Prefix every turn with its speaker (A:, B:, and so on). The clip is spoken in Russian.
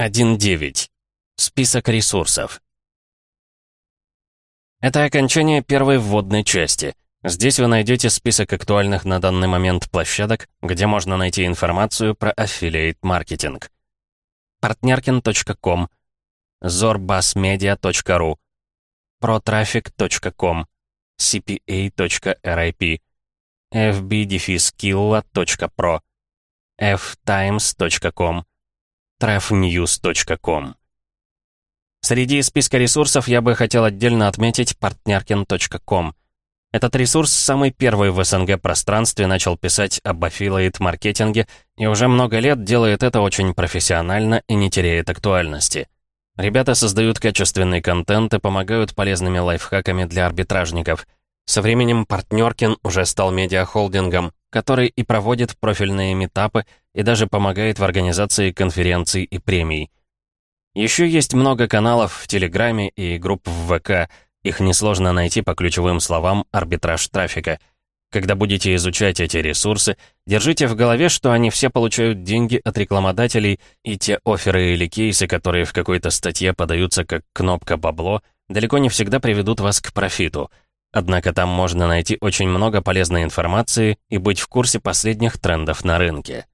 A: 1.9. Список ресурсов. Это окончание первой вводной части. Здесь вы найдете список актуальных на данный момент площадок, где можно найти информацию про аффилиейт-маркетинг. Partnerkin.com, zorbasmedia.ru, protraffic.com, cpa.rip, fb-skilla.pro, ftimes.com, trafnews.com. Среди списка ресурсов я бы хотел отдельно отметить partnerkin.com. Этот ресурс самый первый в СНГ пространстве начал писать об аффилиейт-маркетинге и уже много лет делает это очень профессионально и не теряет актуальности. Ребята создают качественный контент и помогают полезными лайфхаками для арбитражников. Со временем Партнеркин уже стал медиахолдингом, который и проводит профильные метапы и даже помогает в организации конференций и премий. Еще есть много каналов в Телеграме и групп в ВК, их несложно найти по ключевым словам «арбитраж трафика». Когда будете изучать эти ресурсы, держите в голове, что они все получают деньги от рекламодателей, и те оферы или кейсы, которые в какой-то статье подаются как кнопка «бабло», далеко не всегда приведут вас к профиту. Однако там можно найти очень много полезной информации и быть в курсе последних трендов на рынке.